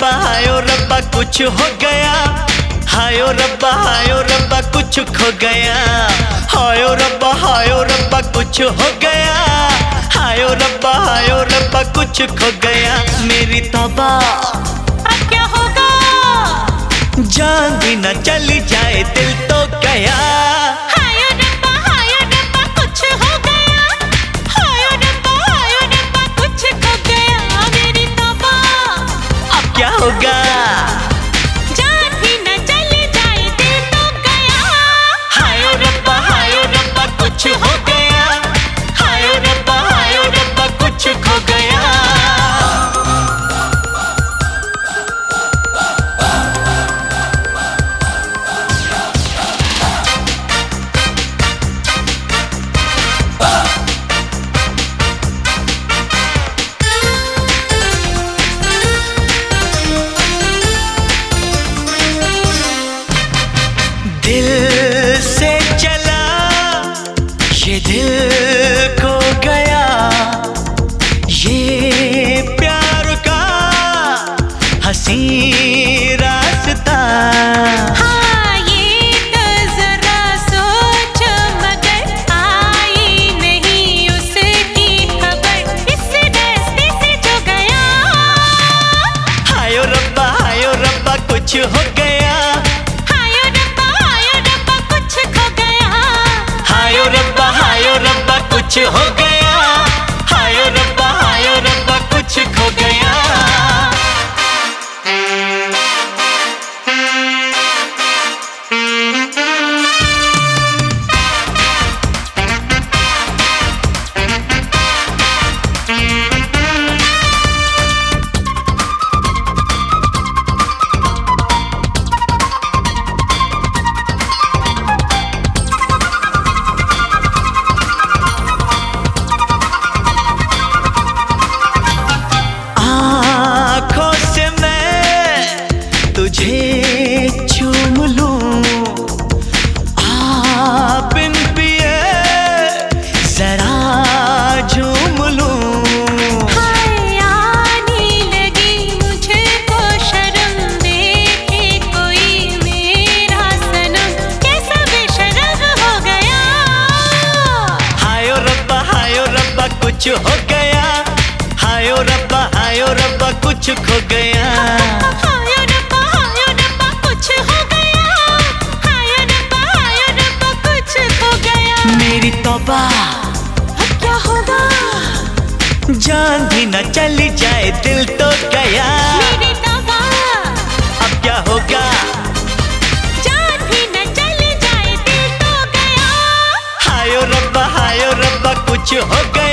कुछ हो गया। हायो रब्बा हायो रब्बा कुछ खो गया। हायो रब्बा हायो रब्बा कुछ हो गया। हायो रब्बा हायो रब्बा कुछ खो गया। मेरी तौबा। अब क्या होगा? जान भी न चली जाए दिल तो गया। अब क्या रब्बा कुछ कुछ हो गया। हायो रब्बा हायो रब्बा कुछ खो गया। हाय रब्बा हाय रब्बा कुछ हो गया। हाय रब्बा हाय रब्बा कुछ हो गया। मेरी तौबा क्या होगा? जान भी न चली जाए दिल तो गया। मेरी तौबा अब क्या होगा? जान भी न चली जाए दिल तो गया। हायो रब्बा हायो रब्बा कुछ हो गया।